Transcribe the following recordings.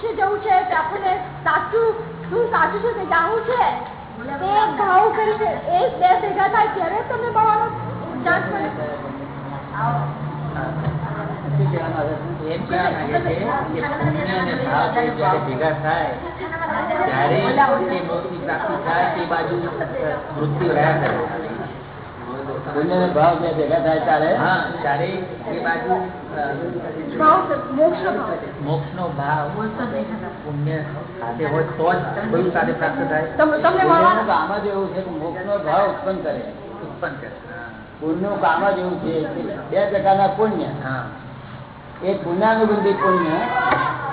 મોક્ષે જવું છે આપણને સાચું શું સાચું છે તે જાણવું છે? તે ભાવ કરી છે એ બે ભેગા થાય ત્યારે તમને મળવાનો ચાન્સ મળે. શું ભેગા થાય ત્યારે મોક્ષની પ્રાપ્તિ થાય તે બાજુ વૃત્તિ રહ્યા કરે. પુણ્ય ભાવ ભેગા થાય ત્યારે? હા ત્યારે એ બાજુ મોક્ષ નો ભાવ પુણ્ય સાથે હોય તો જ બધું સાથે પ્રાપ્ત થાય તમને કામ જ એવું છે કે મોક્ષનો ભાવ ઉત્પન્ન કરે ઉત્પન્ન કરે હા. પુણ્યનું કામ જ એવું છે બે પ્રકારના પુણ્ય હા એક પુણ્યાનુબંધી પુણ્ય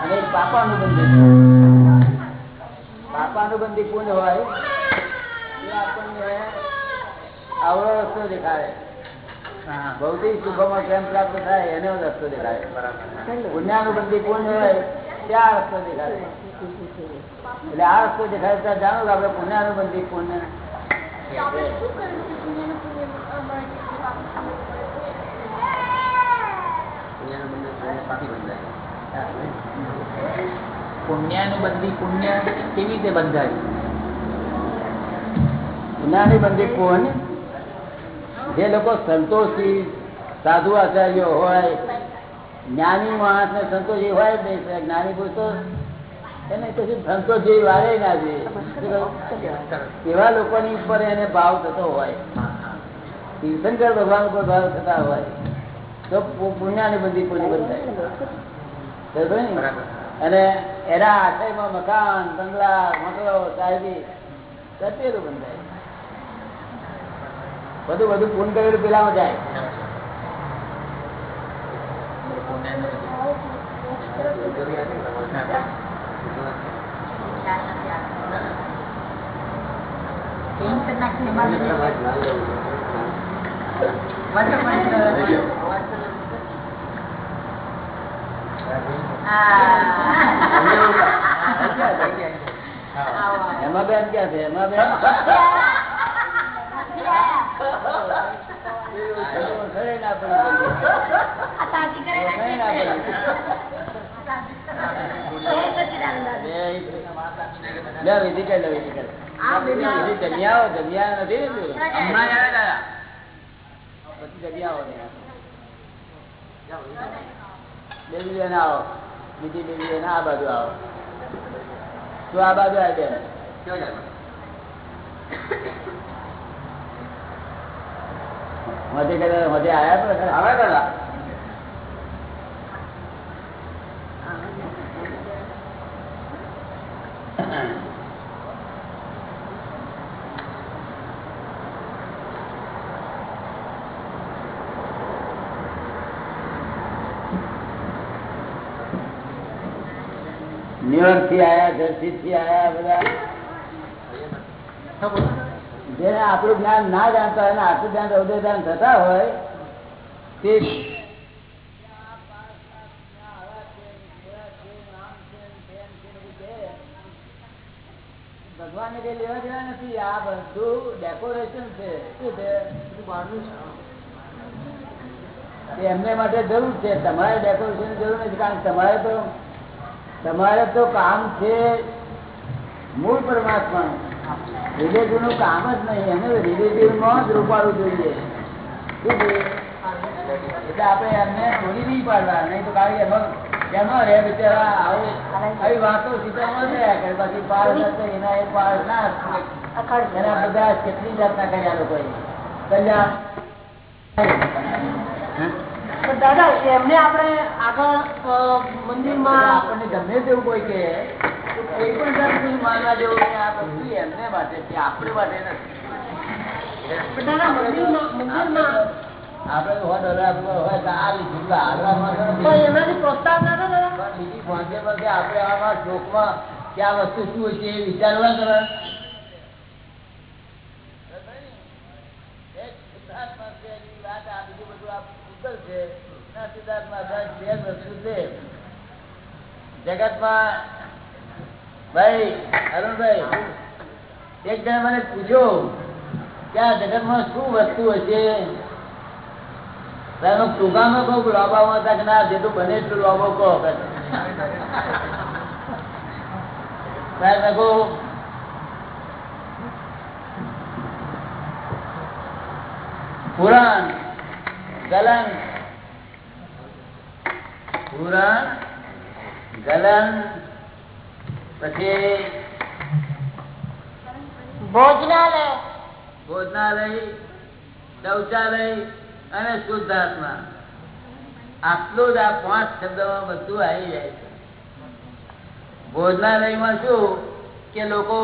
અને એક પાપાનુબંધી પુણ્ય હોય એ આપણને આવડો રસ્તો દેખાડે ભૌતિક સુખોમાં કેમ પ્રાપ્ત થાય એનો રસ્તો દેખાય. પુણ્યાનુબંધી પુણ્ય હોય ત્યાં રસ્તો દેખાય. એટલે આ રસ્તો દેખાય ત્યાં જાણો કે આપણે પુણ્યાનુબંધી પુણ્ય તો આપણે શું કરવું છે પુણ્યનું પુણ્ય અ, મળે છે? કે પાપનું પુણ્ય મળે પુણ્યાનુબંધી પુણ્ય કેવી રીતે બંધાય? પુણ્યાનુબંધી પુણ્ય જે લોકો સંતોષી સાધુ આચાર્યો હોય જ્ઞાની માણસ ને સંતોષી હોય જ નહીં જ્ઞાની પુરુષો એને કશું સંતોષ વારે ના જોઈએ. એવા લોકોની ઉપર એને ભાવ થતો હોય. તીર્થંકર ભગવાન ઉપર ભાવ થતા હોય તો પુણ્યાની બધી પૂરી બંધાય. અને એના આશયમાં મકાન બંગલા મકલો સાહેબી સત્યેલું બંધાય. બધું બધું પૂન કરેલું પેલામાં જાય. એમાં બેન ક્યાં છે? એમાં બેન? આવો. બીજી બેબી આ બાજુ આવો. તું આ બાજુ આવી બેન મધે કરે મધે આયા તો આવ્યા હતા. ન્યુયોર્કથી આયા જર્સી થી આયા બધા જેને આપણું જ્ઞાન ના જાણતા હોય ને આટલું જ્ઞાન હૃદયદાન થતા હોય, તે લેવા દેવા નથી. આ બધું ડેકોરેશન છે. શું છે? એમને માટે જરૂર છે. તમારે ડેકોરેશન જરૂર નથી, કારણ તમારે તો તમારે તો કામ છે મૂળ પરમાત્મા રિલેટિવનું કામ જ નહીં એને રિલેટિવમાં જ રૂપાડવું જોઈએ. એટલે આપણે એમને છોડી નહીં પાડવા નહીં તો કારણ કે એમાં એમાં રે બિચારા આવું આવી વાતો સીધામાં થયા કરે. પછી પાર થશે એના એ પાર ના એના બધા કેટલી જાતના કર્યા લોકોએ. કલ્યાણ દાદા એમને આપણે આગળ મંદિર મંદિરમાં આપણને ગમે તેવું કોઈ કે કોઈ પણ જાતનું માનવા જેવું આ બધું એમને માટે છે આપણે માટે નથી. પણ દાદા મંદિરમાં મંદિરમાં આપણે તો સો ડોલર આપવા હોય તો આ લીધું. એનાથી પ્રોત્સાહન ના બીજી કે આમાં શ્લોકમાં કે આ વસ્તુ શું હોય છે એ વિચારવા કરે જગત સિદ્ધાર્થમાં ભાઈ, અરુણભાઈ, એક જણા મને પૂછ્યો કે આ જગતમાં શું વસ્તુ હશે? પુરાણ, ગલન પુરાણ, ગલન પછી ભોજનાલય. ભોજનાલય શૌચાલય અને શુદ્ધાત્મા. આટલું જ આ પાંચ શબ્દોમાં બધું આવી જાય છે. ભોજનાલયમાં શું કે લોકો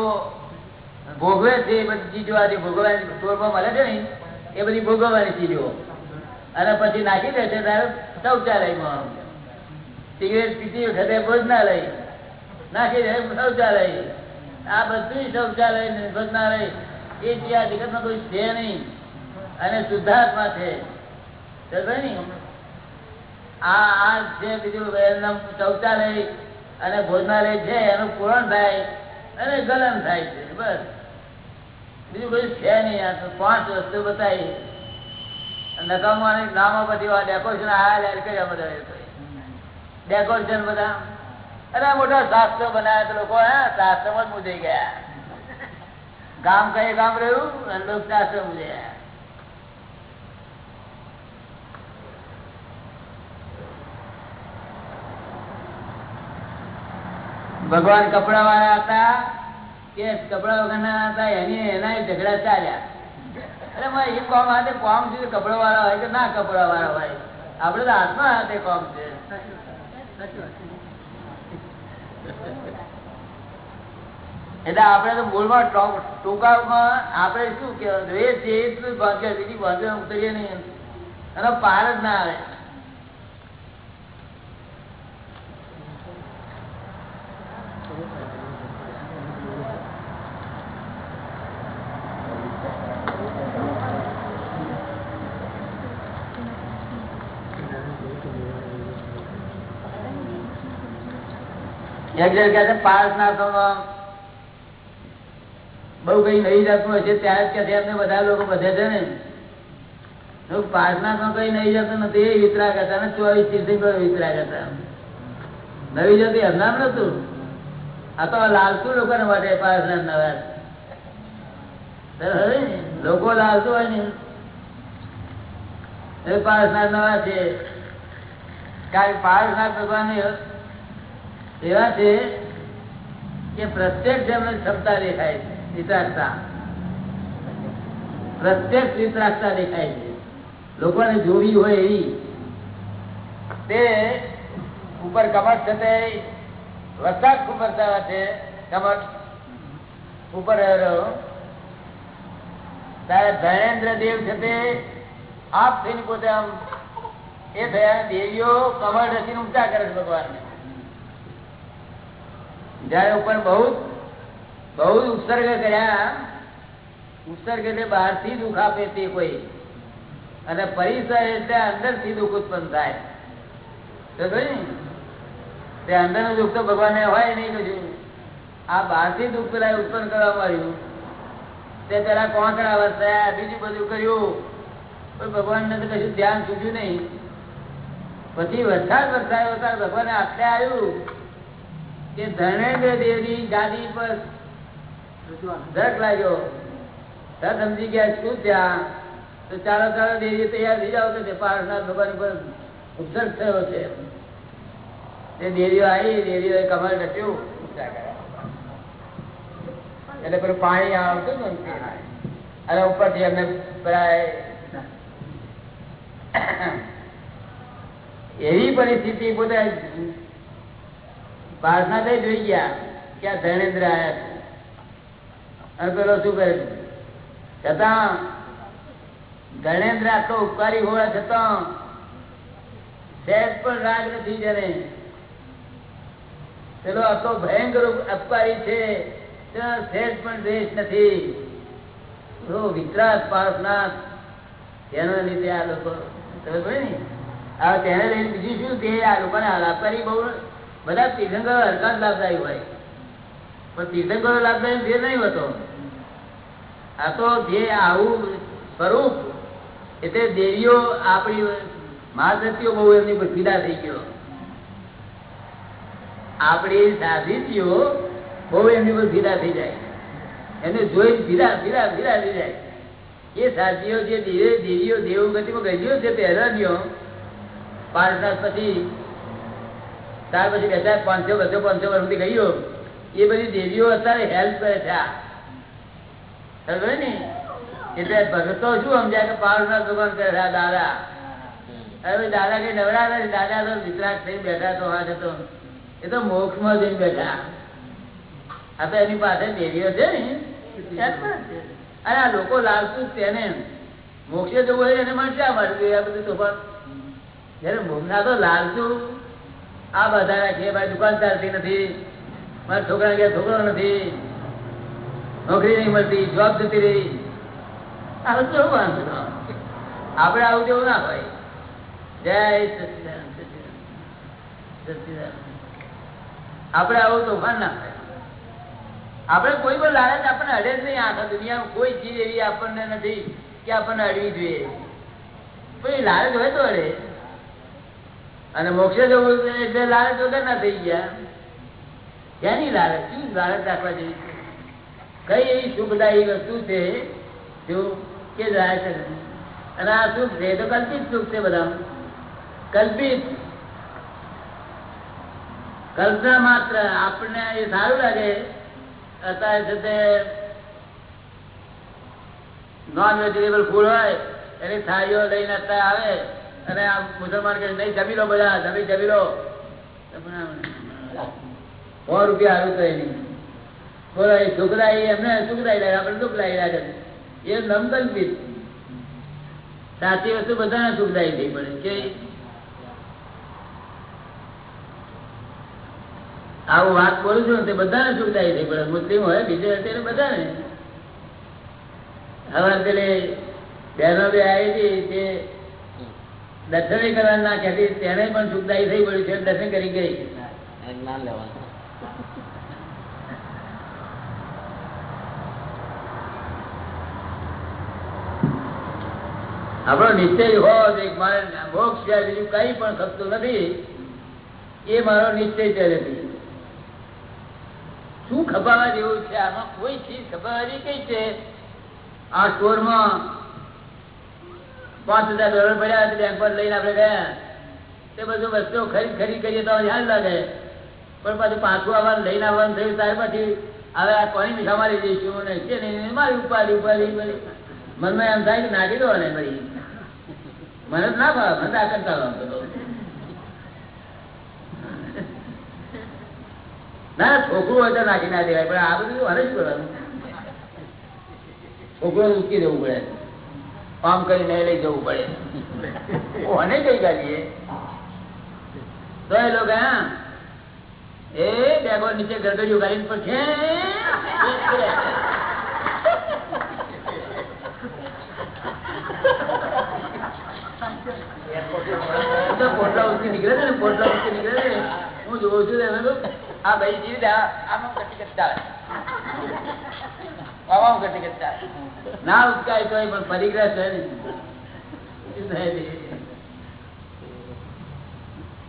ભોગવે છે એ બધી ચીજો આજે ભોગવવાની સ્ટોરમાં મળે છે ને એ બધી ભોગવવાની ચીજો. અને પછી નાખી દે છે ત્યારે શૌચાલયમાં સિગરેટ પીતી વખતે ભોજનાલય. નાખી શૌચાલય. આ બધું શૌચાલય ને એ જે આ જગતમાં કોઈ છે નહીં. અને શુદ્ધાત્મા છે. આ આ જે બીજું શૌચાલય અને ભોજનાલય છે, એનું પૂરણ થાય અને ગલન થાય છે, બસ. બીજું કોઈ છે નહીં, આ તો પાંચ વસ્તુ બતાવી. નકામો નામો આ ડેકોરેશન આ કર્યા બધા ડેકોરેશન બધા. અરે મોટા શાસ્ત્ર બનાવ્યા લોકો શાસ્ત્રમાં મૂજાઈ ગયા. ગામ કઈ ગામ રહ્યું? અને લોક શાસ્ત્ર ભગવાન કપડા વાળા હતા, કે કપડા વગરના હતા, એની એના ઝઘડા ચાલ્યા. અરે મારે એ કોમ હાથે કોમ છે કપડા વાળા હોય કે ના કપડા વાળા હોય? આપડે તો હાથમાં હાથે કોમ છે. એટલે આપડે તો મૂળમાં ટૂંકામાં આપડે શું કે જ ભાગ્ય, બીજી ભાગ્ય ઉતરીએ નહીં. એનો પાર જ ના આવે. એક જણ કહે ના પારસનાથોમાં બહુ કઈ નહીં જતું હશે, ત્યારે જ કે એમને બધા લોકો બધે છે ને. તો પારસનાથમાં કઈ નહીં જતું નથી એ વિતરા કરતા ને, ચોવીસ તીર્થી પર વિતરા કરતા નવી જતી એમનામ નતું? આ તો લાલતુ લોકો માટે પાસના નવા લોકો લાલતું હોય ને. એ પાસના નવા છે. કારણ પાસના ભગવાન એવા છે કે પ્રત્યેક જેમને ક્ષમતા દેખાય છે. વિતરાગતા પ્રત્યક્ષ વિતરાગતા દેખાય છે. લોકોને જોવી હોય એવી. તે ઉપર કમટ છે તે વરસાદ ખૂબ વરસાવે છે કમટ ઉપર. ત્યારે ધૈર્યેન્દ્ર દેવ છે તે, આપ થઈને પોતે આમ, એ થયા, દેવીઓ કમળ રચીને ઊંચા કરે છે ભગવાનને. જયારે ઉપર બહુ બહુ ઉત્સર્ગ કર્યા. ઉત્સર્ગ એટલે બહારથી દુઃખ આપે તે કોઈ. અને પરિસર એટલે અંદરથી દુઃખ ઉત્પન્ન થાય. તો અંદરનું? દુઃખ તો ભગવાન હોય નહીં કશું આ બહારથી દુઃખ પેલા ઉત્પન્ન કરવા મળ્યું. તે પેલા કોંકડા વરસાયા, બીજું બધું કર્યું. પણ ભગવાન ને તો કશું ધ્યાન સૂચ્યું નહીં. પછી વરસાદ વરસાયો વરસાદ ભગવાને આટલે આવ્યું કે ધર્મેન્દ્ર દેવની ગાદી પર ધક લાગ્યો. તરત સમજી ગયા, શું ત્યાં તો ચાલો ચાલો દેવી તૈયાર થઈ જાવ પારસનાથ ભગવાન ઉપર ઉપસર્ગ થયો છે. તે દેવીઓ આવી દેવીઓ કમર રચ્યું. એટલે પેલું પાણી આવતું ને તે. અને ઉપરથી એમને એવી પરિસ્થિતિ પોતે પારસનાથે જોઈ ગયા કે આ આવ્યા છે. અને પેલો શું કરે છતાં ગણેન્દ્ર આટલો ઉપકારી હોવા છતાં સહેજ પણ રાગ નથી જને પેલો આટલો ભયંકર અપકારી છે, ત્યાં સહેજ પણ દ્વેષ નથી. તો વિતરાગ પારસનાથ, તેના લીધે આ લોકો આ તેને લઈને બીજું શું તે આ લોકોને લાભકારી બહુ, બધા તીર્થંકર હરકાત લાભદાયી હોય. પણ તીર્થંકરો લાભદાયી ફેર નહીં હોતો. આ તો જે આવું સ્વરૂપ એટલે દેવીઓ આપણી મહાદત્તીઓ બહુ એમની પીડા થઈ ગયો. આપણી સાધિતીઓ બહુ એમની પર ભીડા થઈ જાય. એને જોઈ ભીડા ભીડા ભીડા થઈ જાય. એ સાધીઓ જે દેવે દેવીઓ દેવ ગતિમાં છે છે ગયો પાંચ પછી, ત્યાર પછી બેઠા પાંચસો, બસો, પાંચસો વર્ષ સુધી ગયો. એ બધી દેવીઓ અત્યારે હેલ્પ કરે છે ને? એટલે ભગતો શું સમજ્યા કે પાવરના દુકાન કરે છે દાદા? હવે દાદા કઈ નવરા નથી દાદા તો વિતરાક થઈ બેઠા તો હા તો. એ તો મોક્ષમાં જઈને બેઠા. આ તો એની પાસે દેવીઓ છે ને? અરે આ લોકો લાલતું તેને મોક્ષે જવું હોય એને મને શા મળે આ બધું તોફાન જયારે મોક્ષના તો લાલતું આ બધા રાખીએ ભાઈ દુકાન ચાલતી નથી. મારા છોકરા કે છોકરો નથી. નોકરી નહીં મળતી જોબ જતી રહી. આ કેવું વાંધો આપણે આવું જેવું ના હોય. જય. આપણે આવું તોફાન ના થાય. આપણે કોઈ પણ લાલચ આપણને અડે જ નહીં આખા દુનિયામાં. કોઈ ચીજ એવી આપણને નથી કે આપણને અડવી જોઈએ. કોઈ લાલચ હોય તો અડે. અને મોક્ષે જવું એટલે લાલચ વગર ના થઈ ગયા. ક્યાંની લાલચ શું લાલચ રાખવા જેવી છે? કઈ એવી સુખદાયી વસ્તુ છે કે અને આ સુખ છે તો કલ્પિત સુખ છે બધા કલ્પિત. કલ્પના માત્ર આપણને એ સારું લાગે. અત્યારે છે તે નોન વેજીટેબલ ફૂડ હોય, એની થાળીઓ લઈને અત્યારે આવે, અને આ મુસલમાન કે નહીં, જમી લો બધા, જમી જમી લો. સો રૂપિયા આવ્યું તો એની. બોલો, એ સુખદાયી એમને સુખદાયી લાગે આપણે લાગી લાગે એ નમકલ્પિત સાચી વસ્તુ બધાને સુખદાયી થઈ પડે, કે આવું વાત બોલું છું તે બધાને સુખદાયી થઈ પડે. મુસ્લિમ હોય, બીજે તેને બધાને. હવે પેલે બહેનો બે આવી હતી તે દર્શન કરવા ના કહેતી, તેને પણ સુખદાયી થઈ પડ્યું છે, દર્શન કરી ગઈ. જ્ઞાન લેવાનું. આપણો નિશ્ચય હોવો જોઈએ મારે મોક્ષ સિવાય બીજું કઈ પણ ખપતું નથી. એ મારો નિશ્ચય પહેલેથી શું ખપાવા જેવું છે? આમાં કોઈ ચીજ ખપાવા જેવી કઈ છે? આ સ્ટોરમાં પાંચ હજાર ડોલર પડ્યા બેંક પર લઈને આપણે ગયા તે બધું વસ્તુઓ ખરીદ ખરીદ કરીએ તો ધ્યાન લાગે. પણ પાછું પાછું આવવાનું, લઈને આવવાનું થયું, ત્યાર પછી હવે આ કોની મીઠા મારી દઈશું મારી ઉપાડી ઉપાડી મનમાં એમ થાય કે નાખી દો ને ભાઈ. મને ના ભાવ, મને આ કરતા. ના છોકરું હોય તો નાખી ના દેવાય, પણ આ બધું મને શું કરવાનું? છોકરો ઉચકી દેવું પડે. કામ કરીને લઈ જવું પડે. કોને કઈ ગાલીએ તો એ લોકો, હા એ બેગો નીચે ગરગડીઓ ગાડીને પર છે. છે છે. છું કટી કરતા ના ઉચકાય તો પણ પરિગ્રહ છે છે?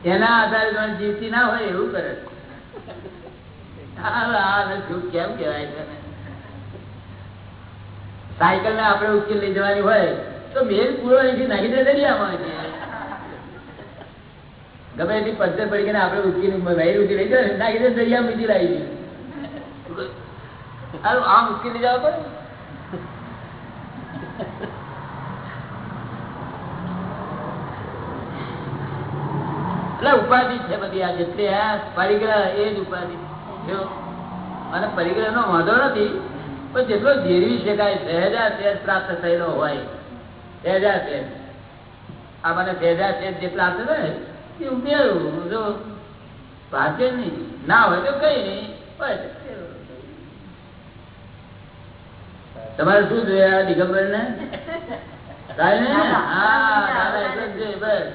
એના આધારે જીવતી ના હોય એવું કરે શું કેમ ને? સાયકલ ને આપડે ઉકેલ લઈ જવાની હોય તો મેલ પૂરો અહીંથી નાખી દે દરિયામાં. ગમે એટલી પંચર પડી ગઈ આપણે ઉચકીને વહેર ઉચકી લઈ જાય નાખી દે દરિયા બીજી લાવી દે આમ ઉકેલી જવા પડે એટલે ઉપાધિ છે બધી આ જેટલી આ પરિગ્રહ એ જ ઉપાધિ અને પરિગ્રહ નો વાંધો નથી પણ જેટલો જીરવી શકાય સહેજા સહેજ પ્રાપ્ત થયેલો હોય. સહેજા સહેજ આ મને સહેજા સહેજ જે પ્રાપ્ત થાય એ ઉમેરું જો ભાગ્ય નહીં. ના હોય તો કઈ નહીં તમારે શું જોઈએ દિગમ્બર ને બસ.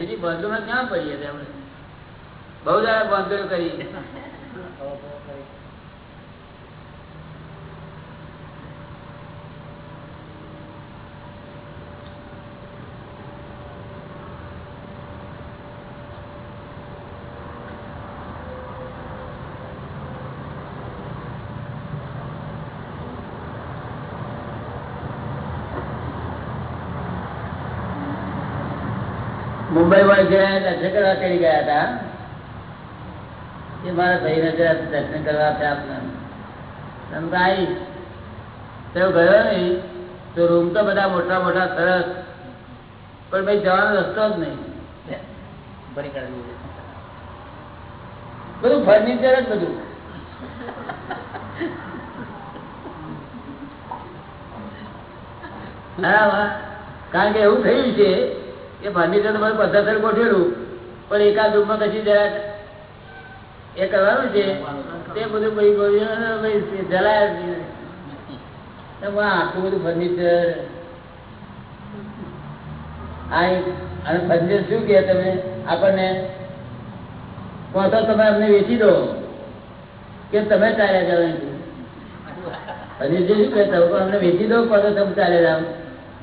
એની ક્યાં પડીએ બહુ દાડા બંધો કરી. મુંબઈ માં ગયા હતા છકડા તેડી ગયા હતા એ મારા ભાઈને દર્શન કરવા છે આપને. તમે તો તો ગયો નહીં તો રૂમ તો બધા મોટા મોટા સરસ. પણ ભાઈ જવાનો રસ્તો જ નહીં. બધું ફર્નિચર જ બધું. કારણ કે એવું થયું છે કે ફર્નિચર તમારે પદ્ધતર ગોઠવેલું. પણ એકાદ રૂમમાં પછી જરા એ કરવાનું છે. તે બધું ભાઈ ગોઠવેલું જલાયા આટલું બધું ફર્નિચર અને ફર્નિચર શું કે તમે? આપણને કહો તમે અમને વેચી દો. કે તમે ચાલ્યા અહીંથી. ફર્નિચર શું કહેતા? અમને વેચી દો કહો તમે ચાલ્યા જાઓ.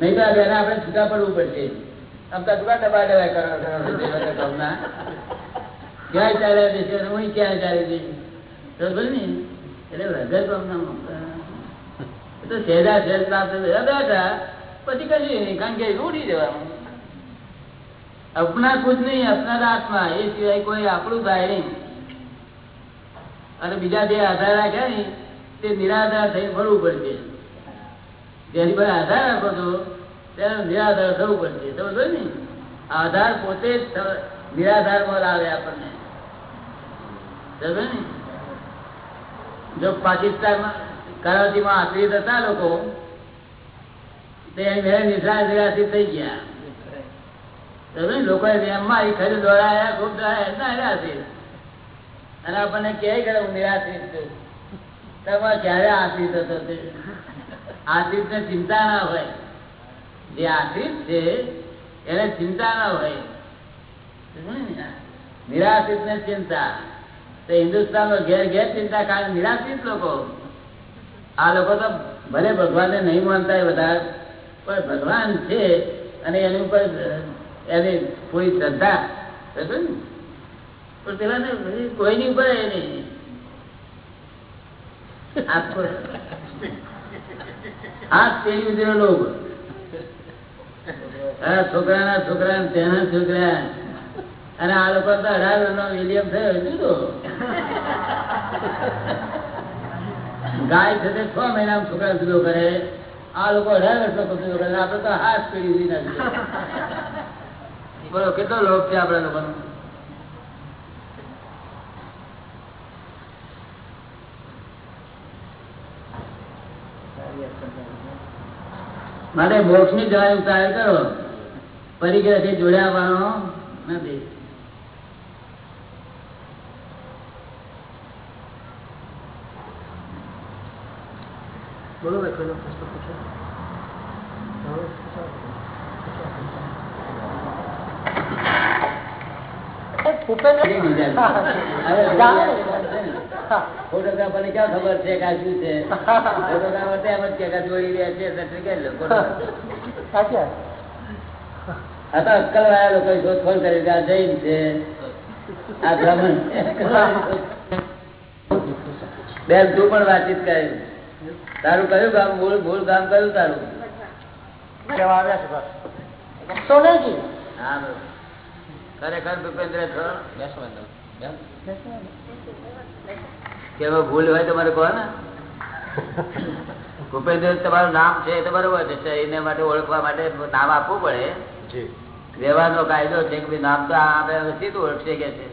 નહીં તો આપણે છૂટા પડવું પડશે. આમ તો દબા દબાઈ કરો ક્યાંય ચાલ્યા દેશે અને હું ક્યાંય ચાલી દઈશ એ અને બીજા જે આધાર રાખ્યા ને, તે નિરાધાર થઈ ફરવું પડશે. જેની પર આધાર રાખો છો ત્યારે નિરાધાર થવું પડશે. સમજો ને આધાર પોતે જ નિરાધારમાં લાવે આપણને. જો પાકિસ્તાનમાં, કરાચીમાં આશ્રિત હતા લોકો થઈ ગયા. લોકો ક્યારે આશ્રિત હતો તે? ને ચિંતા ના હોય. જે આશ્રિત છે, એને ચિંતા ના હોય. નિરાશિત ને ચિંતા. તો હિન્દુસ્તાનમાં ઘેર ઘેર ચિંતા કારણ નિરાશિત લોકો. આ લોકો તો ભલે ભગવાનને નહીં માનતા બધા પણ ભગવાન છે અને એની ઉપર એની કોઈ શ્રદ્ધા પેલા કોઈની ઉપર એ નહીં. આ પેઢી આ છોકરાના છોકરા ને તેના છોકરા અને આ લોકો તો અઢાર વર્ષનો વિલિયમ થયો જુદો ગાય છે તે છ મહિના છોકરા જુદો કરે. આ લોકો અઢાર વર્ષનો જુદો કરે. આપડે તો હાથ પેઢી સુધી નાખી બોલો, કેટલો લોભ છે આપડા લોકોનો? માટે મોક્ષની ઉતાર કરો. પરિગ્રહથી જોડ્યા આવવાનો નથી બોલો પેલો પ્રશ્ન પૂછો. ફોટોગ્રાફર ને ક્યાં ખબર છે કે આ શું છે ફોટોગ્રાફર તો એમ જ કે કે જોડી રહ્યા છે એટલે કરી લો ફોટોગ્રાફર. સાચી વાત. આ તો અક્કલ વાળા લોકો શોધખોળ કરી કે આ જૈન છે આ બ્રાહ્મણ બેન તું પણ વાતચીત કરી તારું કયું કામ મૂળ મૂળ કામ કયું તારું? કહેવા આવ્યા છે બસ સોનેજી હા ખરેખર ભૂપેન્દ્ર છો? બેસો અંદર. બેસ. કે એમાં ભૂલ હોય તો કહો ને. ભૂપેન્દ્ર તમારું નામ છે એ તો બરોબર છે. એને માટે ઓળખવા માટે નામ આપવું પડે. જી. વ્યવહારનો કાયદો છે કે નામ તો આપણે સીધું ઓળખશે કે છે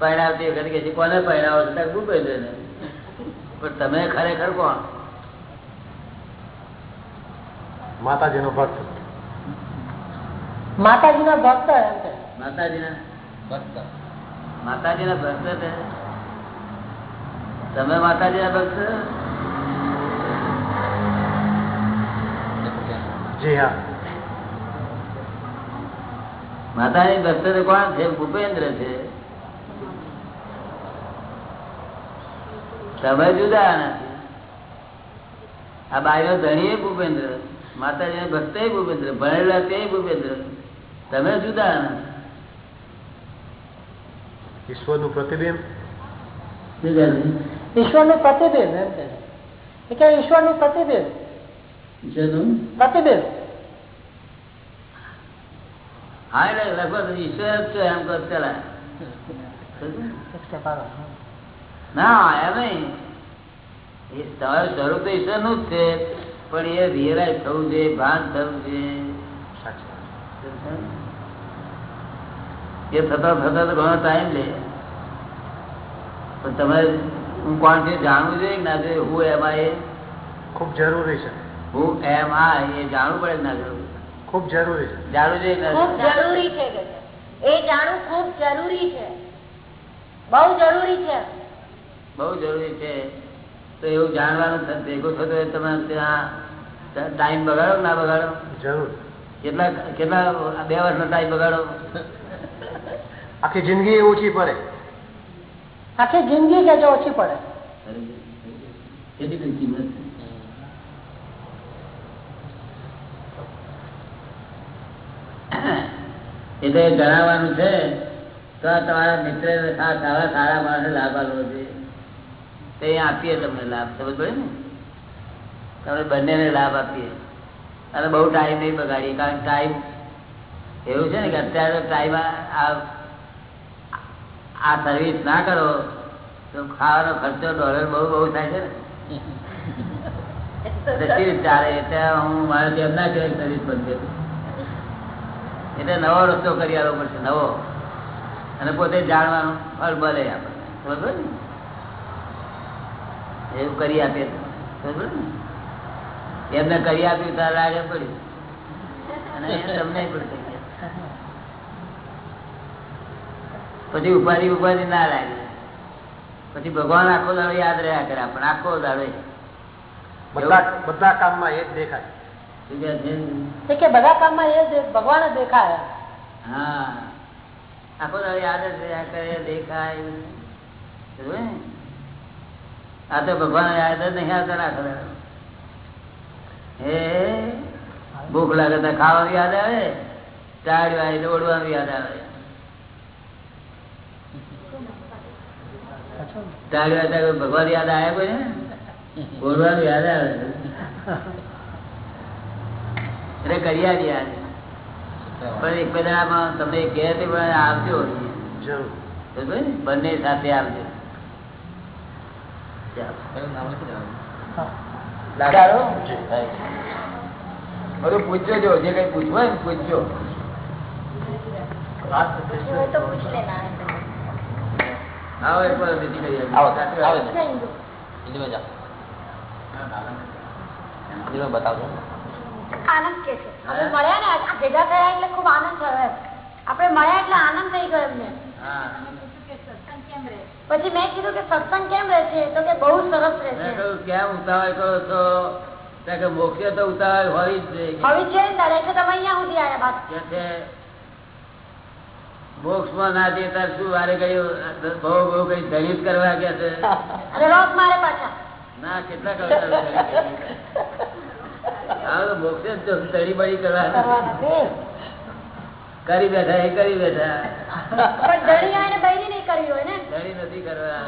વખતે કે છે કોને પરણાવો છો? ભૂપેન્દ્ર ને પણ તમે ખરેખર કોણ? માતાજીનો ભક્ત. માતાજીના ભક્ત માતાજી છે માતાજીના? ભક્ત. માતાજીના ભક્ત તમે માતાજી ના ભક્ત? જી હા. માતાજી ભક્ત કોણ છે? ભૂપેન્દ્ર છે. તમે જુદા આ બાઈનો ધણી ભૂપેન્દ્ર માતાજી ભક્ત ભૂપેન્દ્ર ભણેલા તે ભૂપેન્દ્ર. તમે જુદા ઈશ્વર ઈશ્વરનું પ્રતિબિંબ? ઈશ્વરનું ઈશ્વરનું પ્રતિબિંબ એમ કે ઈશ્વરનું પ્રતિબિંબ. પ્રતિબિંબ. હા એટલે લગભગ ઈશ્વર જ છે એમ કહો આગળ. ના એમ નહીં. તમારું સ્વરૂપ ઈશ્વરનું જ છે પણ એ રિયલાઇઝ થવું જોઈએ ભાન થવું જોઈએ. એ થતા થતા તો ઘણો ટાઈમ લે. પણ તમે હું કોણ છે જાણવું જોઈએ કે ના જોઈએ? હું એમાં એ? ખૂબ જરૂરી છે. હું એમ આ એ જાણવું પડે ના જરૂર ખૂબ જરૂરી છે. જાણવું જોઈએ ખૂબ જરૂરી છે છે. એ જાણવું ખૂબ જરૂરી છે. બહુ જરૂરી છે. બહુ જરૂરી છે. તો એવું જાણવાનું ભેગો ભેગું થતું હોય તમે ત્યાં ટાઈમ બગાડો ના બગાડો? જરૂર. કેટલા કેટલા બે વર્ષનો ટાઈમ બગાડો? આખી જિંદગી ઓછી પડે. આખી જિંદગી કે ઓછી પડે? કેટલી કિંમત એટલે જણાવવાનું છે. તો આ તમારા મિત્ર સારા સારા માણસે લાભ આપવો જોઈએ. તે આપીએ તમને લાભ, સમજ પડે ને? તમે બંનેને લાભ આપીએ. અને બહુ ટાઈમ નહીં બગાડીએ, કારણ ટાઈમ એવું છે ને કે અત્યારે ટાઈમ આ સર્વિસ ના કરો, તો ખાવાનો ખર્ચો ડોલર બહુ બહુ થાય છે ને? ચાલે? એટલે હું, મારે જેમ ના કહેવાય સર્વિસ બંધ એટલે નવો રસ્તો કરી આવવો પડશે, નવો. અને પોતે જાણવાનું, ફળ ભલે આપણને. બરોબર ને? એવું કરી ને? એમને કરી આપ્યું તારે આગળ પડ્યું. અને એ તમને પડશે પછી ઉપાધિ ઉપાધિ ના લાગે. પછી ભગવાન આખો દાડો યાદ રહ્યા કરે પણ આખો દાડો બધા બધા કામમાં એ જ દેખાય. કે બધા કામમાં એ ભગવાન જ દેખાય. હા. આખો દાડો યાદ જ રહ્યા કરે દેખાય? આ તો ભગવાન યાદ જ નહીં આવતા ના આખો હે? ભૂખ લાગે તો ખાવાનું યાદ આવે વાય તો યાદ આવે. વાય ભગવાન યાદ આવ્યા કોઈ ને બોલવાનું યાદ આવે. એટલે કર્યા જ યાદ. પણ એક પેલામાં તમને કહે તે પણ આવજો? બંને સાથે આવજો ચાલો. કયું નામ લખી દેવાનું દાદારો? જી. બધું પૂછજો જો જે કઈ પૂછવું ને પૂછજો. બતાવજો. આનંદ કે મળ્યા ને એટલે ખૂબ આનંદ થયો આપણે મળ્યા એટલે આનંદ થઈ ગયો એમને. પછી મેં કીધું કે સત્સંગ કેમ રહે છે તો કે બહુ સરસ રહે છે કેમ ઉતાવળ કરો છો? કે મોક્ષે તો ઉતાવળ હોવી જ જોઈએ હોવી છે ને તારે એટલે તમે અહીંયા સુધી આવ્યા બાદ કે છે મોક્ષમાં ના જઈએ ત્યારે શું વારે કયું બહુ બહુ કઈ ધનિત કરવા કે છે? અરે લોક મારે પાછા. ના કેટલા કરવા હા તો મોક્ષે જ તો ધડી બળી કરવા કરી બેઠા એ કરી બેઠા. ધણી નથી કરવા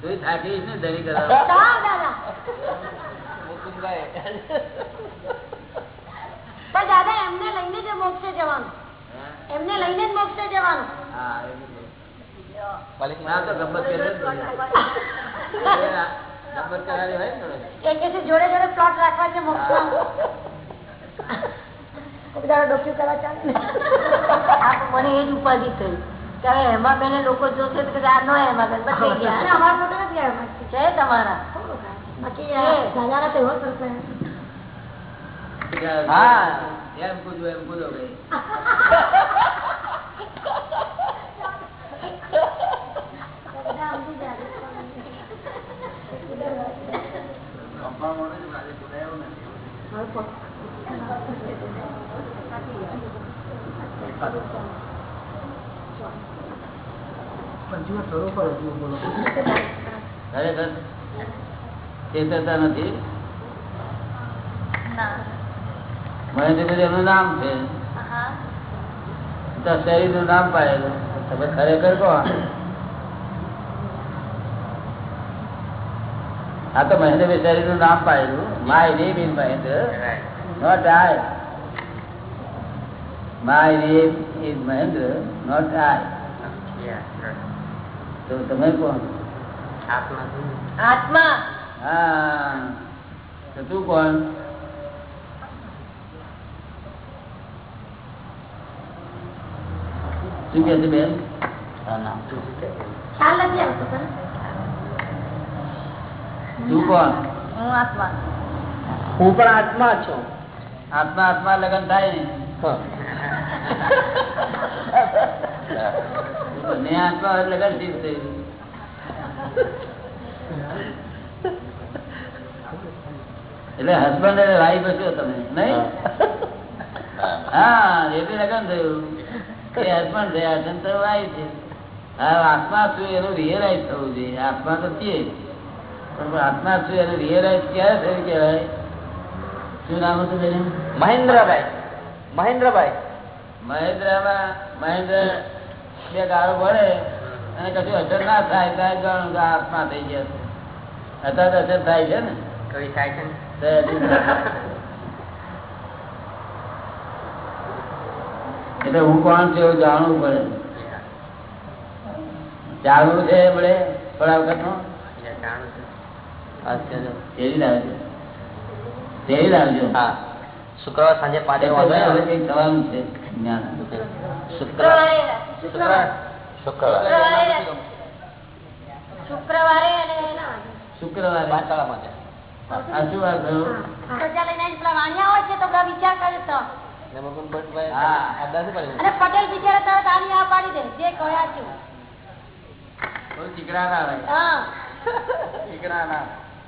તું ને કરવા. દાદા. એમને લઈને જ મોક્ષે જવાનું. એમને લઈને જ મોક્ષે જવાનું. જોડે જોડે પ્લોટ રાખવા છે મોક્ષમાં. બધા ડોક્યુ કરવા ચાલે ને. મને એ જ ઉપાધિ થઈ. ત્યારે એમાં બેને લોકો જોશે તો આ નો એમાં બેન બસ થઈ ગયા. અને અમારા ફોટો નથી આવ્યો છે તમારા? બાકી દાદાના તો એવો હા. એમ કૂદવું એમ કૂદો ભાઈ. સમજી જાય. ખરેખર ચેતવતા નથી. મહેન્દ્રભાઈ એમનું નામ છે. શરીરનું નામ પાડેલું. તમે ખરેખર કોણ આ તો મહેન્દ્ર શરીરનું નામ પાડેલું. માય રે બિન મહેન્દ્ર. નોટ આય માય રે is મહેન્દ્ર. નોટ આય તો તમે કોણ? આત્મા. હા. તો તું કોણ? શું કે છે બેન? ખ્યાલ નથી આવતો સર તું કોણ? હું આત્મા. હું પણ આત્મા છું. આત્મા આત્મા લગ્ન થાય ને? આત્મા લગ્ન થયું એટલે હસબન્ડ અને વાઈફ હશો તમે નહીં? હા એટલે લગન થયું. એ હસબન્ડ થયા છે તો વાઈફ છે. હા આત્મા શું એનું રિયલાઇઝ થવું જોઈએ? આત્મા તો છીએ જ. પણ આત્મા શું એને રિયલાઇઝ ક્યારે થયું કહેવાય? શું નામ હતું બેન મહેન્દ્રભાઈ. મહેન્દ્રભાઈ. મહેન્દ્રમાં મહેન્દ્ર બે ગાળો પડે અને કશું અસર ના થાય ત્યારે જાણું કે આત્મા થઈ ગયા છે. અત્યારે અસર થાય છે ને? કઈ થાય છે ને? એટલે હું કોણ છું એવું જાણવું પડે. જાણવું છે મળે થોડા વખતનું જાણવું જાણું છું. શુક્રવાર સાંજે પાંચ પટેલ બિચારા તરત આની આ પાડી દે. જે કહ્યા છે. ચીકરા ના હોય. હા. ચીકરા ના.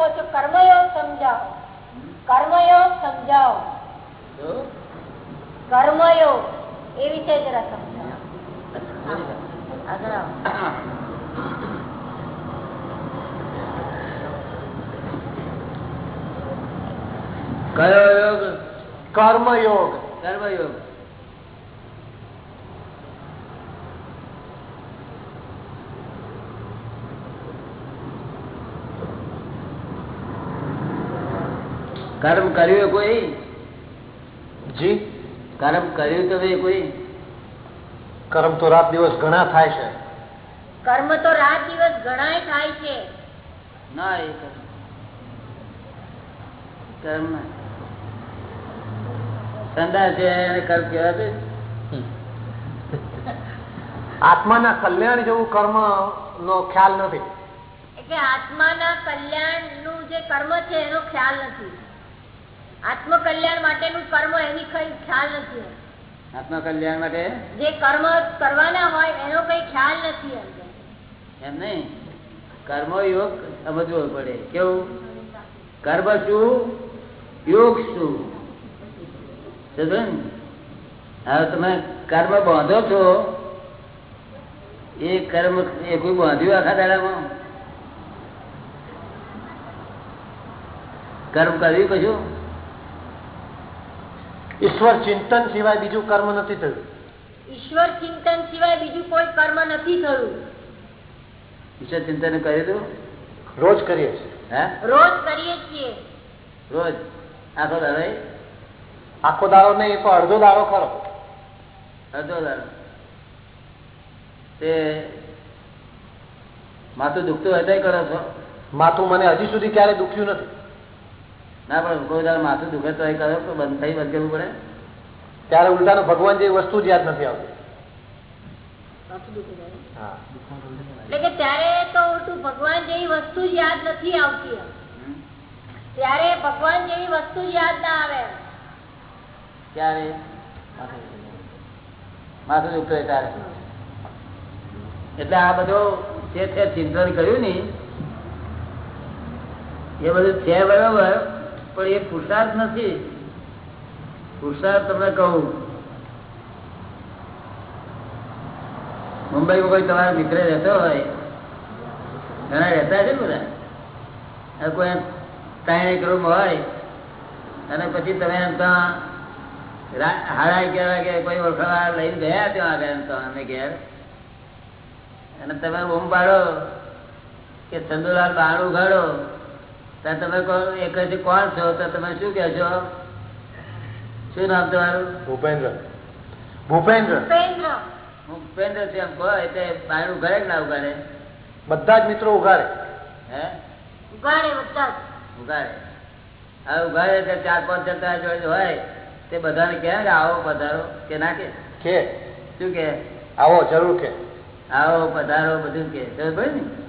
કહો છો કર્મયોગ સમજાવો. કર્મયોગ સમજાવો. કર્મયોગ એ વિશે જરા સમજાવો. કયો યોગ? કર્મયોગ. કર્મયોગ. કર્મ કર્યું કોઈ? જી? કર્મ કર્યું તમે કોઈ? કર્મ તો રાત દિવસ ઘણા થાય છે. કર્મ તો રાત દિવસ ઘણા થાય છે. ના એ કર્મ કર્મ સંદાસ છે એને કર્મ કહેવાતું આત્માના કલ્યાણ જેવું કર્મ નો ખ્યાલ નથી. એટલે આત્માના કલ્યાણનું જે કર્મ છે એનો ખ્યાલ નથી. આત્મ કલ્યાણ માટેનું કર્મ એની કઈ ખ્યાલ નથી આત્મકલ્યાણ માટે? જે કર્મ કરવાના હોય એનો કઈ ખ્યાલ નથી એમ. નહીં? કર્મ યોગ સમજવો પડે. કેવું? કર્મ શું? યોગ શું? હવે તમે કર્મ બાંધો છો એ કર્મ એ કોઈ બાંધ્યું આખા દાડામાં? કર્મ કર્યું કશું? ઈશ્વર ચિંતન સિવાય બીજું કર્મ નથી થયું. ઈશ્વર ચિંતન સિવાય બીજું કોઈ કર્મ નથી થયું. ઈશ્વર ચિંતન કરી દઉં રોજ કરીએ છીએ. હે? રોજ કરીએ છીએ. રોજ? આખો દાડો આખો દાડો નહીં પણ અડધો દાડો ખરો. અડધો દાડો. તે માથું દુખતું હોય કરો છો. માથું મને હજી સુધી ક્યારે દુખ્યું નથી. ના પણ કોઈ માથું દુખે તોય કરો તો બંધ થઈ બંધ કરવું પડે. ત્યારે ઉલટાનું ભગવાન વસ્તુ જ યાદ નથી આવતી. હા. એટલે કે ત્યારે તો ભગવાન જેવી વસ્તુ જ યાદ નથી આવતી ત્યારે ભગવાન જેવી વસ્તુ યાદ ના આવે એમ. માથું દુખતું ત્યારે. એટલે આ બધો જે ચિંતન કર્યું ને એ બધું છે બરાબર. પણ એ પુરુષાર્થ નથી. પુરુષાર્થ તમને કહું. મુંબઈ કોઈ તમારા મિત્ર રહેતો હોય, ઘણા રહેતા છે બધા? કોઈ ત્રણ એક રૂમ હોય, અને પછી તમે એમ તો સાડા અગિયાર વાગે કોઈ ઓળખાવા લઈને ગયા ત્યાં આગળ એમ તો અમે ઘેર. અને તમે બૂમ પાડો કે ચંદુલાલ બહાર ઉઘાડો તમે કહો એક જ કોણ છો? તો તમે શું કહો છો શું નામ તમારું? ભૂપેન્દ્ર. ભૂપેન્દ્ર. ભૂપેન્દ્ર. છે એમ કહો એટલે બહાર ઉઘાડે કે ના ઉઘાડે? બધા જ મિત્રો ઉઘાડે. હે? ઉગાડે બધા. ઉઘાડે. હવે ઉઘાડે એટલે ચાર પાંચ જતા જોડે હોય તે બધાને કે આવો પધારો કે ના કે કે? શું કે આવો જરૂર કે. આવો પધારો બધું કે ખબર ને?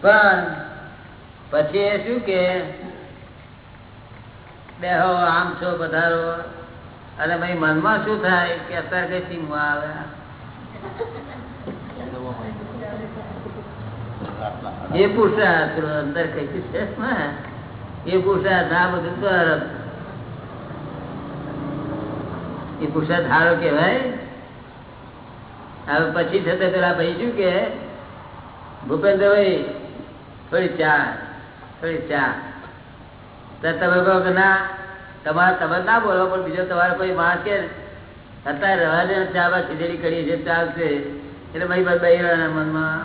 પણ પછી એ શું કે, બેહો, આમ છો, પધારો. અને ભાઈ મનમાં શું થાય કે અત્યારે કઈ સીમમાં આવે? એ પુરુષાર્થ અંદર કઈ છે? એ પુરુષાર્થ, આ બધું તો એ પુરુષાર્થ સારો કેવાય હવે પછી થતા પેલા ભાઈ શું કે, ભૂપેન્દ્રભાઈ થોડી ચા થોડી ચા તો તમે કહો કે ના તમારે તમે ના બોલો પણ બીજો તમારે કોઈ માણસ કે અત્યારે રવા દે ચા બા ખીચડી કરી છે ચાલશે એટલે ભાઈ ભાઈ રહેવાના મનમાં.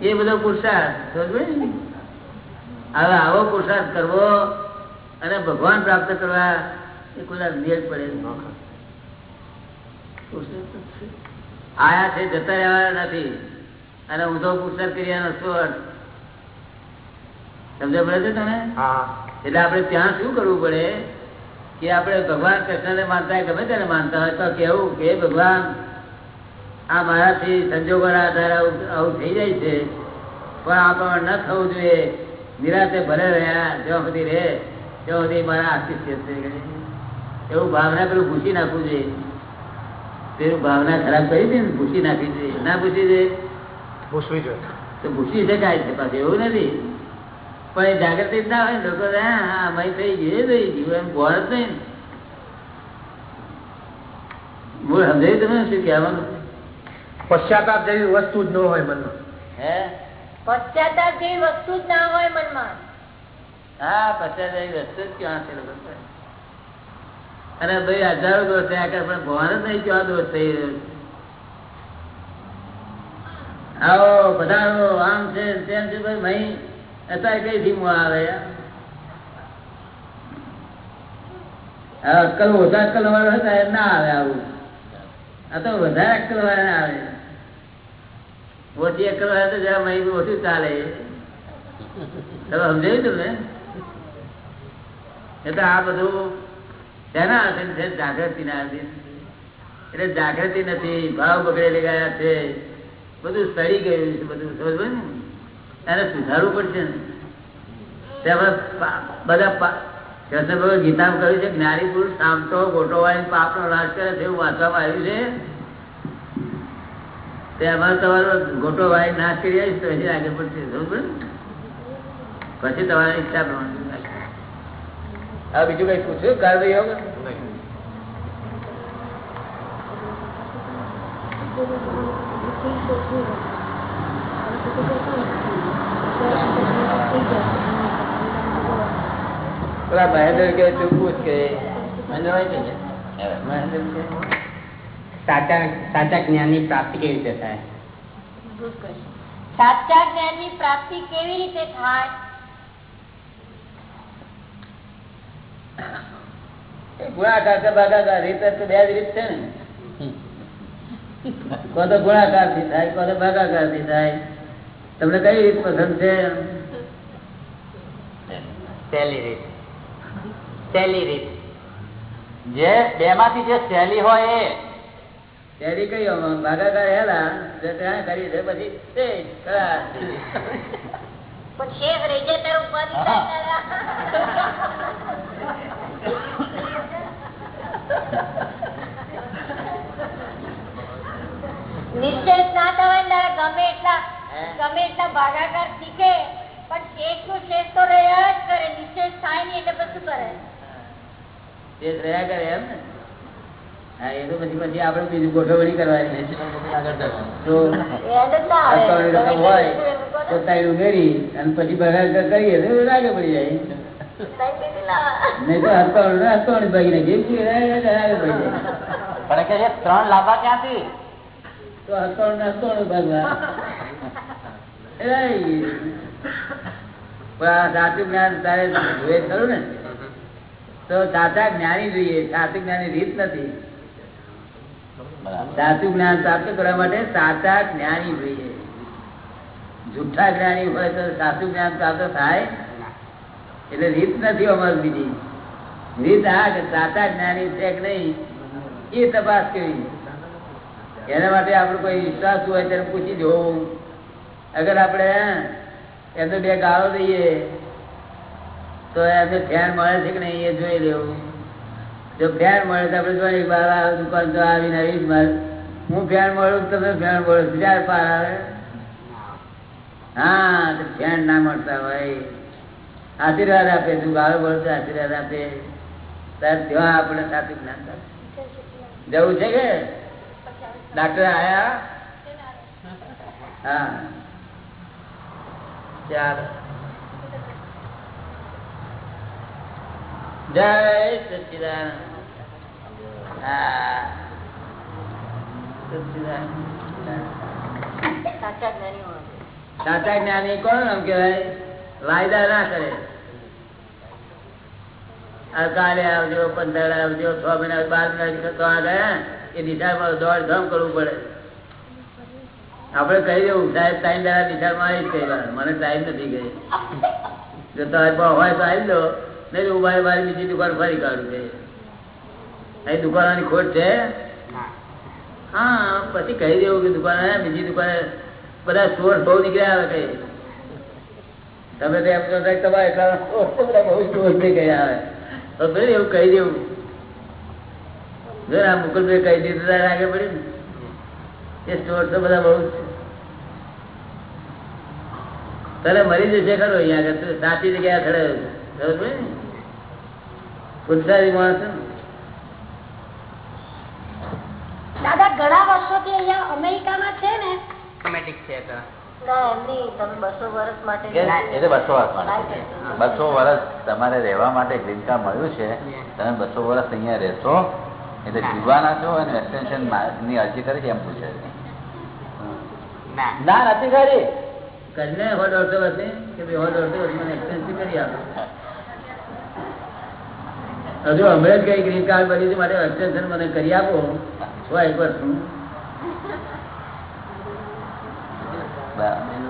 એ બધો પુરુષાર્થ? હવે આવો પુરુષાર્થ કરવો અને ભગવાન પ્રાપ્ત કરવા એ કોઈ નિયત પડે. આયા છે જતા રહેવાના નથી. અને હું તો પુસ્તક કર્યાનો અર્થ સમજ પડે છે તમે એટલે આપણે ત્યાં શું કરવું પડે? કે આપણે ભગવાન કૃષ્ણને માનતા ગમે તેને માનતા હોય તો કેવું કે ભગવાન આ મારાથી સંજોગોના આધારે આવું થઈ જાય છે. પણ આપણને ન થવું જોઈએ. નિરાશે ભરે રહ્યા જ્યાં સુધી રહે ત્યાં સુધી મારા આશીષ છે. એવું ભાવના પેલું ભૂસી નાખવું જોઈએ. પેલું ભાવના ખરાબ કરી દે ને ભૂસી નાખી જોઈએ. ના ભૂસી દે? પૂછવી જોઈએ. તો ભૂસી શકાય છે પાછું એવું નથી. પણ એ જાગૃતિ ના હોય લોકો હા થઈ ગયું ભાઈ જીવન ગોળ જ નહીં. મૂળ સમજાયું તમે શું કહેવાનું? પશ્ચાતાપ જેવી વસ્તુ જ ન હોય મનમાં. હે? પશ્ચાતાપ જેવી વસ્તુ જ ના હોય મનમાં. હા પચાસ હજાર વસ્તુ જ ક્યાં છે લોકો અને ભાઈ હજારો દોષ થયા કરે પણ ભગવાન જ નહીં ક્યાં દોષ થઈ રહ્યો. આવો પધારો આમ છે તેમ છે ભાઈ અત્યારે કઈ ધીમો આવે? અક્કલ ઓછા અક્કલ વાળો હતા ના આવે આવું. આ તો વધારે અક્કલ વાળા આવે. ઓછી અક્કલ વાળા તો જરા મહી ઓછું ચાલે. તમે સમજાયું તમને? એટલે આ બધું તેના આધીન જાગૃતિ ના આધીન એટલે જાગૃતિ નથી, ભાવ બગડેલી ગયા છે. બધું સડી ગયું છે, બધું સમજ ને? એને સુધારવું પડશે ને? બધા કૃષ્ણ ભગવાન ગીતામાં કહ્યું છે, જ્ઞાની પુરુષ સામતો ગોટો વાળી પાપનો નાશ કરે છે એવું વાંચવામાં આવ્યું છે. તેમાં તમારો ગોટો વાળી નાશ કરી આવીશ તો પછી આગળ પડશે સમજ પછી તમારી ઈચ્છા પ્રમાણે હા બીજું કઈ પૂછ્યું? કર્મયોગ પેલા મહેન્દ્ર કે તું પૂછ કે મહેન્દ્ર છે ને? સાચા સાચા જ્ઞાનની પ્રાપ્તિ કેવી રીતે થાય? સાચા જ્ઞાનની પ્રાપ્તિ કેવી રીતે થાય? ગુણાકાર કે ભાગાકાર રીત બે જ રીત છે ને? કો તો ગુણાકારથી થાય કો ભાગાકારથી થાય. તમને કઈ રીત પસંદ છે? સહેલી રીત. સહેલી રીત. જે બે માંથી જે સહેલી હોય એ. ત્યારે કઈ ભાગાકાર હેલા જે ત્યાં કરી છે પછી તે કરા. પણ શેખ રહી જાય તારું ઉપાધિ થાય તારા. નિશ્ચય ના થવાય ને તારા ગમે એટલા ગમે એટલા ભાગાકાર શીખે પણ શેષનું શેષ તો રહ્યા જ કરે નિશ્ચય થાય નહીં એટલે પછી કરે? શેષ રહ્યા કરે એમ ને? હા એ તો પછી પછી આપણે બીજું ગોઠવણી કરવાની તો યાદ જ ના આવે. અકાઉન્ટ રકમ હોય તો તાઈ ઉમેરી અને પછી ભગાડ કરીએ તો લાગે પડી જાય. નહીં તો અકાઉન્ટ અકાઉન્ટ ભાગી નાખીએ પડી જાય. પણ ત્રણ લાભા ક્યાંથી? તો પણ સાચું જ્ઞાન તારે જોઈએ ખરું ને? તો સાચા જ્ઞાની જોઈએ સાચું જ્ઞાની રીત નથી. સાચું જ્ઞાન પ્રાપ્ત કરવા માટે સાચા જ્ઞાની જોઈએ. જુઠ્ઠા જ્ઞાની હોય તો સાચું જ્ઞાન પ્રાપ્ત થાય એટલે રીત નથી અમાર બીજી. રીત આ કે સાચા જ્ઞાની છે કે નહીં એ તપાસ કરવી એના માટે આપણે કોઈ વિશ્વાસ હોય ત્યારે પૂછી જોવું અગર આપણે એમને બે ગાળો દઈએ, તો એમને ફેન મળે છે કે નહીં એ જોઈ લેવું. જો ફેન મળે તો આપણે જોઈએ બાર દુકાન તો આવીને આવી જ હું ફેન મળું તમે ફેન મળો ચાર પાર આવે. હા, તો ફેન ના મળતા હોય. આશીર્વાદ આપે, તું ગાળો મળશે આશીર્વાદ આપે. ત્યારે ત્યાં આપણે જ્ઞાન થાય. જવું છે કે? ડાક્ટર આયા? હા. ચાલ. જય સચિદાન હા. સચ્ચિદાનંદ. સાચા જ્ઞાની. સાચા જ્ઞાની કોણ નામ કહેવાય? વાયદા ના કરે. કાલે આવજો, પંદર આવજો, છ મહિના બાર મહિના તો ગયા. એ દિશામાં દોડ ધમ કરવું પડે. આપણે કહી દેવું, સાહેબ ટાઈમ દાડા દિશામાં આવી જ કહેવા મને ટાઈમ નથી ગઈ. જો તમારે હોય તો આવી દો. નહીં ઊભા મારી બીજી દુકાન ફરી કાઢું છે. અહીં દુકાનોની ખોટ છે? હા, પછી કહી દેવું કે દુકાન બીજી દુકાને બધા ચોર બહુ નીકળ્યા આવે કઈ. તમે તો એમ કહો તમારે બહુ ચોર થઈ ગયા આવે તો એવું કહી દેવું. જો મુકુલભાઈ કહી દીધું ત્યારે આગળ પડી ને? એ સ્ટોર તો બધા બહુ જ છે. તારે મરી જશે ખરો અહીંયા આગળ તું સાચી જગ્યાએ ખડે ખબર પડી ને? પુનસારી માણસ દાદા ઘણા વર્ષોથી અહીંયા અમેરિકામાં છે ને? ઓટોમેટિક છે તો. તમે બસો વર્ષ માટે એ બસો માટે છે. બસો વર્ષ તમારે રહેવા માટે ગ્રીન કાર્ડ મળ્યું છે. તમે બસો વર્ષ અહીંયા રહેશો. એટલે જીવવાના છો અને એક્સટેન્શનની અરજી કરી એમ પૂછે છે. ના. ના નથી કરી. કરીને હો દોઢસો વર્ષે કે ભાઈ હો દોઢસો વર્ષ મને extension કરી આપો. હજુ હમણાં જ કઈ ગ્રીન કાર્ડ બન્યું છે માટે એક્સટેન્શન મને કરી આપો. છો? એક વર્ષનું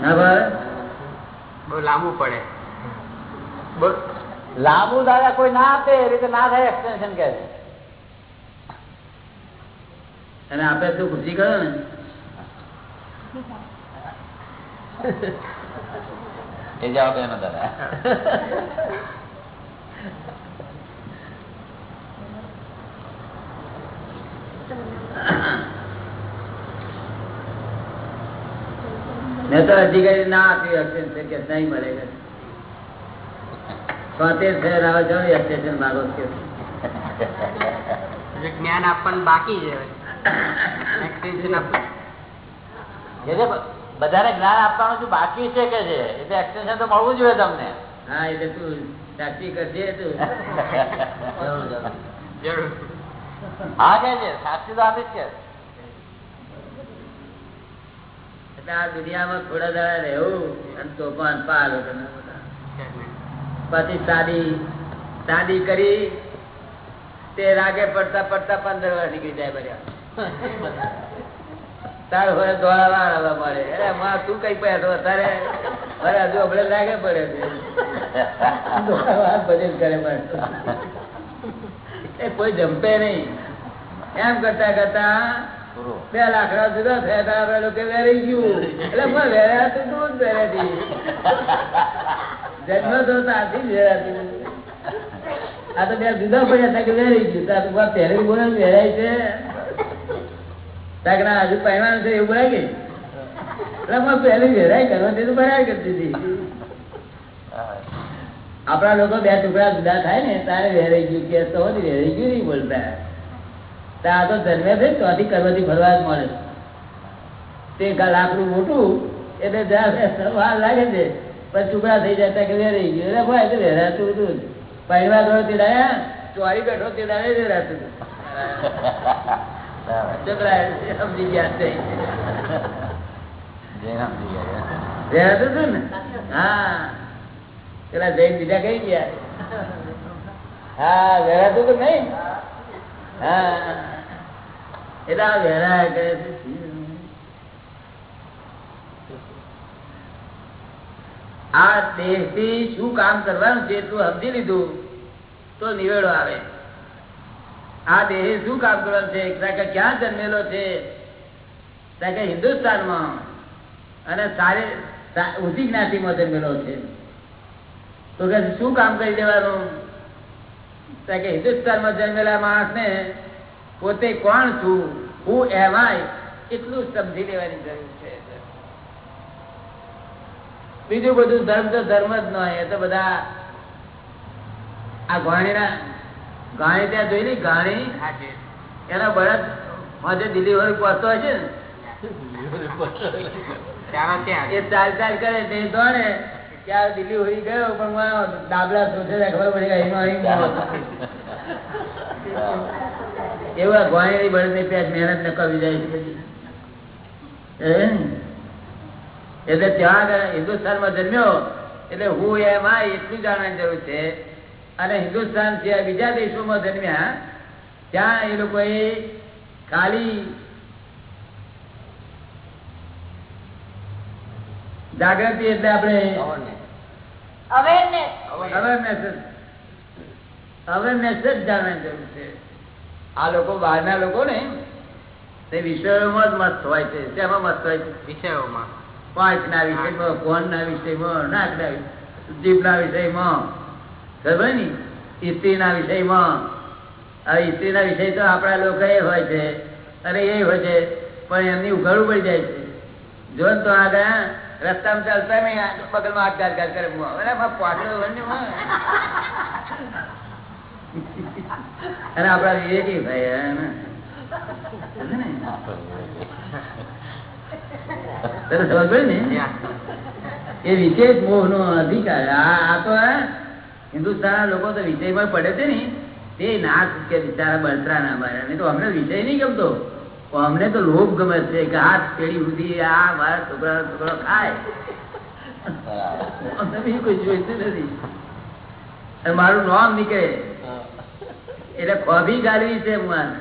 ના ભાઈ બહુ લાંબુ પડે. લાંબુ દાદા કોઈ ના આપે એ રીતે ના થાય એક્સટેન્શન કે છે. અને આપે તું ખુશી કરો ને. એ જવાબ એનો દાદા. મેં તો અધિકારી ના આપ્યું એક્સટેન્શન કે નહીં મળે કે તોતેર શહેર આવે છે એક્સટેન્શન માગો કે. જ્ઞાન આપવાનું બાકી છે છે બધાને જ્ઞાન આપવાનું શું બાકી છે કે છે? એટલે એક્સટેન્શન તો મળવું જોઈએ તમને. હા એટલે તું સાચી કરજે તું. હા કે છે? સાચી તો આપી જ કે. એટલે આ દુનિયામાં થોડા દાડા રહેવું અને તોફાન પાલો તમે બધા. પછી શાદી શાદી કરી તે રાગે પડતા પડતા પંદર વર્ષ નીકળી જાય બધા તાર હોય દોડા વાળવા મળે. અરે માં તું કઈ પૈસો તારે અરે હજુ આપણે લાગે પડે ભજન કરે પણ એ કોઈ જંપે નહીં. એમ કરતા કરતા બે લાકડા જુદા થયા હતા. આપડે કે વેરાઈ ગયું. એટલે પણ વેરાતું તું જ વેરાતી જન્મ તો ત્યાંથી જ વેરાતી. આ તો બે જુદા પડ્યા હતા કે વેરાઈ ગયું. તાર તું પહેરેલું બોલે વેરાય છે. તાક હજુ પહેરવાનું છે, એવું બોલાય એટલે પહેલી વેરાય કરવા, તે તો બરાબર કરતી હતી. આપણા લોકો બે ટુકડા જુદા થાય ને, તારે વેરાઈ ગયું કે તો વેરાઈ ગયું નહીં બોલતા. તો આ તો જન્મે છે ત્યાંથી કરવાથી ફરવા જ મળે. તે લાકડું મોટું, એટલે જ્યાં વાર લાગે છે, પણ ટુકડા થઈ જતા કે વેરાઈ ગયું. એટલે ભાઈ તો વેરાતું હતું પહેરવા દોડ તેડાયા ચોરી બેઠો તેડાવે વેરાતું હતું. છોકરા સમજી ગયા છે. જયરામજી ગયા. વેરાતું હતું ને? હા. પેલા જૈન બીજા કઈ ગયા. હા વેરાતું તો નહીં? હા. એટલે આ વેરા કરે આ દેહથી શું કામ કરવાનું છે એટલું સમજી લીધું તો નિવેડો આવે. આ દેહ શું કામ કરવાનું છે ક્યાં જન્મેલો છે? હિન્દુસ્તાનમાં. અને સારી ઊંચી જ્ઞાતિમાં જન્મેલો છે. તો કે શું કામ કરી દેવાનું? કે હિન્દુસ્તાનમાં જન્મેલા માણસને પોતે કોણ છું? હું એમાય એટલું સમજી લેવાની જરૂર છે. બીજું બધું ધર્મ તો ધર્મ જ ન હોય. એ તો બધા આ ગાણીના ગાણી ત્યાં જોઈ લી ગાણી? એના બળદ માથે હોય પહોંચતો હોય છે ને? એ ચાલ ચાલ કરે, તે દોડે. ગયો ત્યાં આગળ હિન્દુસ્તાનમાં જન્મ્યો, એટલે હું એમાં એટલું જાણવાની જરૂર છે અને હિન્દુસ્તાન સિવાય બીજા દેશોમાં જન્મ્યા ત્યાં એ લોકોએ કાલી જાગૃતિ એટલે આપણે અવેરનેસ અવેરનેસ અવેરનેસ જ જાણવાની જરૂર છે. આ લોકો બહારના લોકો ને તે વિષયોમાં જ મસ્ત હોય છે. તેમાં મસ્ત હોય છે? વિષયોમાં. પાંચ ના વિષયમાં કોણ ના વિષયમાં નાક ના જીભ ના વિષયમાં. ખબર ને? વિષયમાં હવે વિષય તો આપણા લોકો એ હોય છે. અને એ હોય છે પણ એમની ઉઘાડું પડી જાય છે. જો તો આગળ રસ્તામાં ચાલતા નહીં બગલમાં હાથ ગાર ગાર કરે પાટલો. અને આપડા વિવેકી ભાઈ ને. એ વિશેષ મોહ નો અધિકાર આ તો હે, હિન્દુસ્તાન લોકો તો વિષયમાં પડે છે ને. તે ના કે બિચારા બળતરા ના માર્યા નહીં તો અમને વિષય નહીં ગમતો. અમને તો લોભ ગમે છે કે આ પેઢી સુધી આ મારા છોકરા છોકરો ખાય. અમને બીજું કોઈ જોઈતું નથી. મારું નામ નીકળે. એટલે ખોભી ગાળવી છે આને.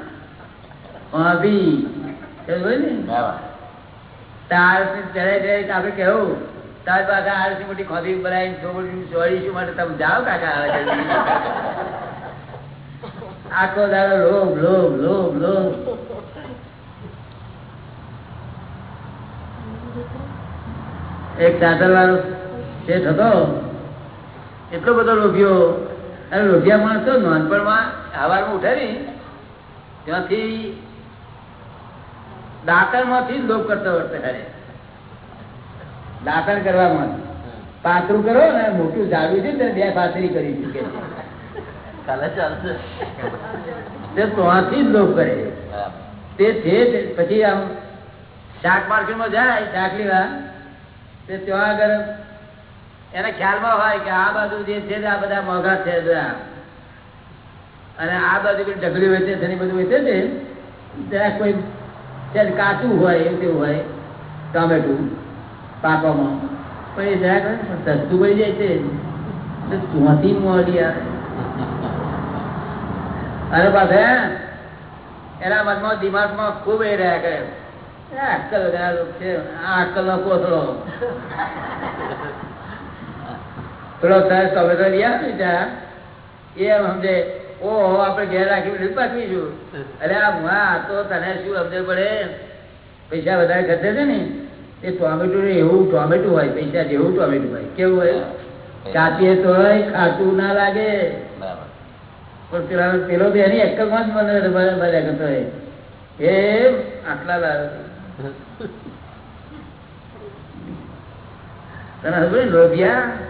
ખોભી. ને? તાર ચડે આપણે કેવું તાર પાસે આરસી મોટી ખોદી બનાવી છોકરી છોડીશું માટે તમે જાઓ કાકા આવે છે. આખો દાડો લોભ લોભ લોભ લોભ. એક ચાદર વાળો શેઠ હતો. એટલો બધો લોભ્યો. અને લોભિયા માણસો નાનપણમાં સવારમાં ઉઠે ને ત્યાંથી દાંતણમાંથી લોભ કરતો વર્તે ખરે દાંતણ કરવામાં પાતરું કરો ને મોટું ઝાડવું છે ને બે પાતરી કરી શકે તે ત્યાંથી જ લોક કરે. તે છે પછી આમ શાક માર્કેટમાં જાય શાક લેવા. તે ત્યાં આગળ એને ખ્યાલમાં હોય કે આ બાજુ જે છે આ બધા મોંઘા છે અને આ બાજુ કોઈ ઢગલી વેચે છે બધું વેચે છે. ત્યાં કોઈ કાચું હોય એવું તેવું હોય ટમેટું. પાકવામાં પણ એ હોય સસ્તું પડી જાય છે. ચોથી મોડી આવે અને પાછા એના મનમાં, દિમાગમાં ખૂબ એ રહ્યા કરે. અક્કલ વગરના લોકો છે. આ નો કોથળો. થોડો સર ટમેટો લઈ આવે એ સમજે, ઓહો, આપણે ઘેર રાખી બધું પાકવીશું અરે આ તો તને શું સમજે પડે? પૈસા વધારે ખર્ચે છે ને? તે ટોમેટો ને એવું ટોમેટું હોય પૈસા જેવું ટોમેટું હોય. કેવું હોય? કાચીએ તો ખાટું ના લાગે. પણ પેલા પેલો તો એની અક્કલમાં જ મને બધા કરતો હોય. એ આટલા લાગે તને ખબર? લોભિયા?